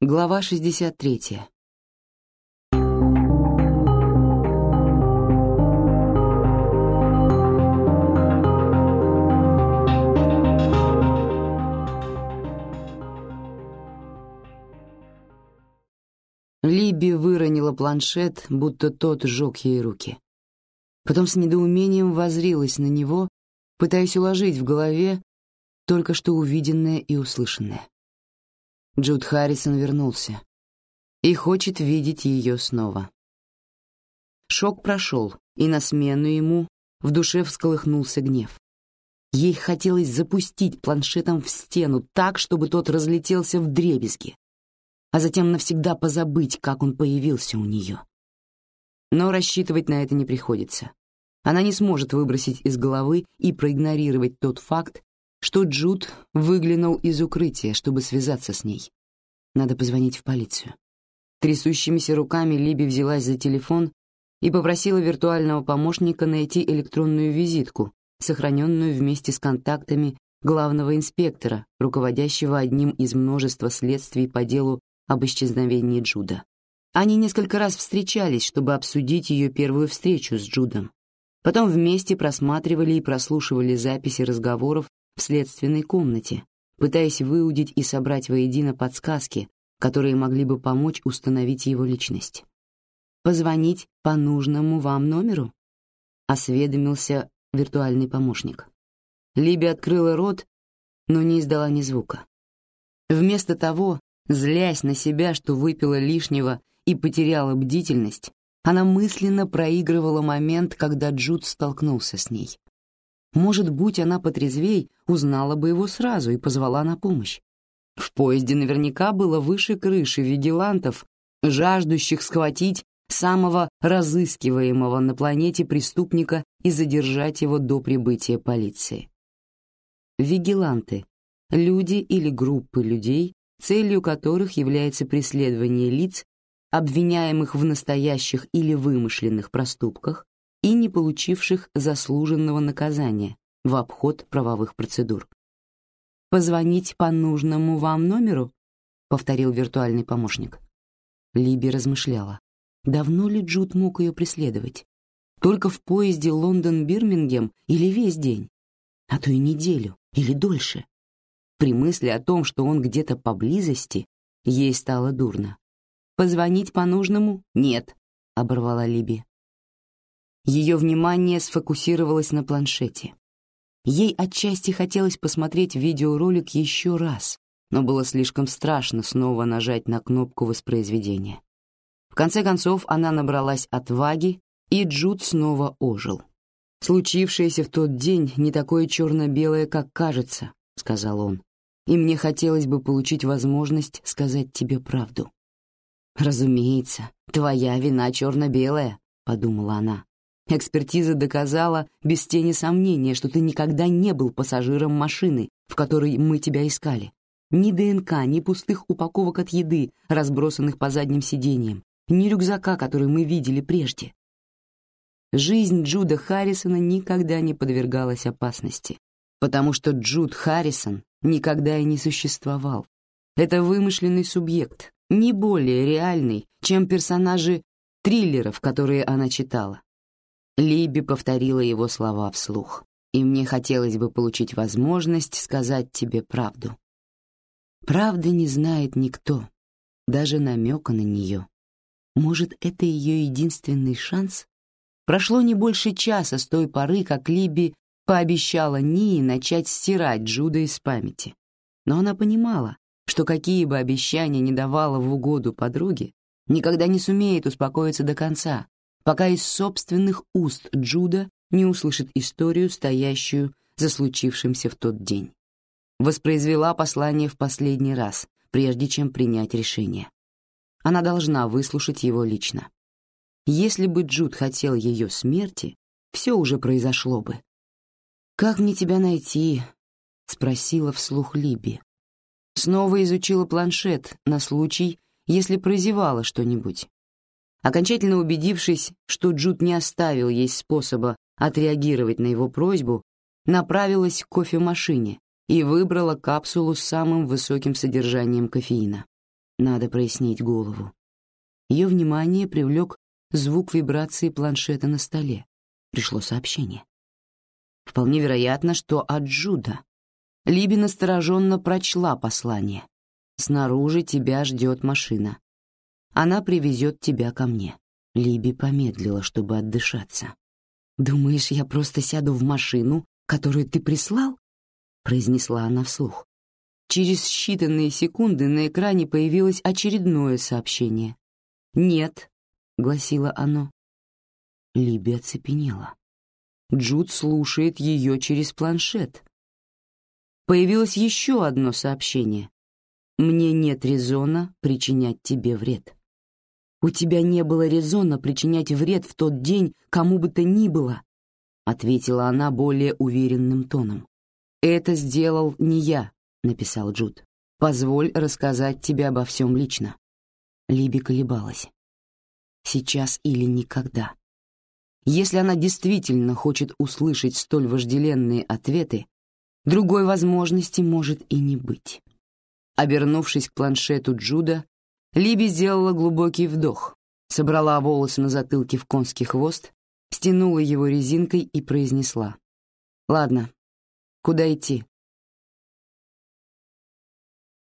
Глава 63. Либи выронила планшет, будто тот сжег ей руки. Потом с недоумением возрилась на него, пытаясь уложить в голове только что увиденное и услышанное. Джуд Харрисон вернулся и хочет видеть ее снова. Шок прошел, и на смену ему в душе всколыхнулся гнев. Ей хотелось запустить планшетом в стену так, чтобы тот разлетелся в дребезги, а затем навсегда позабыть, как он появился у нее. Но рассчитывать на это не приходится. Она не сможет выбросить из головы и проигнорировать тот факт, что Джуд выглянул из укрытия, чтобы связаться с ней. Надо позвонить в полицию. Трясущимися руками Либи взялась за телефон и попросила виртуального помощника найти электронную визитку, сохраненную вместе с контактами главного инспектора, руководящего одним из множества следствий по делу об исчезновении Джуда. Они несколько раз встречались, чтобы обсудить ее первую встречу с Джудом. Потом вместе просматривали и прослушивали записи разговоров в следственной комнате, пытаясь выудить и собрать воедино подсказки, которые могли бы помочь установить его личность. «Позвонить по нужному вам номеру?» — осведомился виртуальный помощник. Либи открыла рот, но не издала ни звука. Вместо того, злясь на себя, что выпила лишнего и потеряла бдительность, она мысленно проигрывала момент, когда Джуд столкнулся с ней. Может, будь она потрезвей, узнала бы его сразу и позвала на помощь. В поезде наверняка было выше крыши вигилантов, жаждущих схватить самого разыскиваемого на планете преступника и задержать его до прибытия полиции. Вигиланты — люди или группы людей, целью которых является преследование лиц, обвиняемых в настоящих или вымышленных проступках, и не получивших заслуженного наказания в обход правовых процедур. «Позвонить по нужному вам номеру?» — повторил виртуальный помощник. Либи размышляла. Давно ли Джуд мог ее преследовать? Только в поезде Лондон-Бирмингем или весь день? А то и неделю, или дольше. При мысли о том, что он где-то поблизости, ей стало дурно. «Позвонить по нужному?» «Нет», — оборвала Либи. Ее внимание сфокусировалось на планшете. Ей отчасти хотелось посмотреть видеоролик еще раз, но было слишком страшно снова нажать на кнопку воспроизведения. В конце концов она набралась отваги, и Джуд снова ожил. «Случившееся в тот день не такое черно-белое, как кажется», — сказал он, «и мне хотелось бы получить возможность сказать тебе правду». «Разумеется, твоя вина черно-белая», — подумала она. Экспертиза доказала без тени сомнения, что ты никогда не был пассажиром машины, в которой мы тебя искали. Ни ДНК, ни пустых упаковок от еды, разбросанных по задним сиденьям, ни рюкзака, который мы видели прежде. Жизнь Джуда Харрисона никогда не подвергалась опасности, потому что Джуд Харрисон никогда и не существовал. Это вымышленный субъект, не более реальный, чем персонажи триллеров, которые она читала. Либи повторила его слова вслух, и мне хотелось бы получить возможность сказать тебе правду. Правды не знает никто, даже намека на нее. Может, это ее единственный шанс? Прошло не больше часа с той поры, как Либи пообещала Нии начать стирать Джуда из памяти. Но она понимала, что какие бы обещания не давала в угоду подруге, никогда не сумеет успокоиться до конца, пока из собственных уст Джуда не услышит историю, стоящую за случившимся в тот день. Воспроизвела послание в последний раз, прежде чем принять решение. Она должна выслушать его лично. Если бы Джуд хотел ее смерти, все уже произошло бы. «Как мне тебя найти?» — спросила вслух Либи. Снова изучила планшет на случай, если прозевала что-нибудь. Окончательно убедившись, что Джуд не оставил ей способа отреагировать на его просьбу, направилась к кофемашине и выбрала капсулу с самым высоким содержанием кофеина. Надо прояснить голову. Ее внимание привлек звук вибрации планшета на столе. Пришло сообщение. Вполне вероятно, что от Джуда. Либи настороженно прочла послание. «Снаружи тебя ждет машина. Она привезет тебя ко мне». Либи помедлила, чтобы отдышаться. «Думаешь, я просто сяду в машину, которую ты прислал?» произнесла она вслух. Через считанные секунды на экране появилось очередное сообщение. «Нет», — гласило оно. Либи оцепенела. Джуд слушает ее через планшет. Появилось еще одно сообщение. «Мне нет резона причинять тебе вред». «У тебя не было резона причинять вред в тот день кому бы то ни было», ответила она более уверенным тоном. «Это сделал не я», — написал Джуд. «Позволь рассказать тебе обо всем лично». Либи колебалась. «Сейчас или никогда». Если она действительно хочет услышать столь вожделенные ответы, другой возможности может и не быть. Обернувшись к планшету Джуда, Либи сделала глубокий вдох, собрала волосы на затылке в конский хвост, стянула его резинкой и произнесла. «Ладно, куда идти?»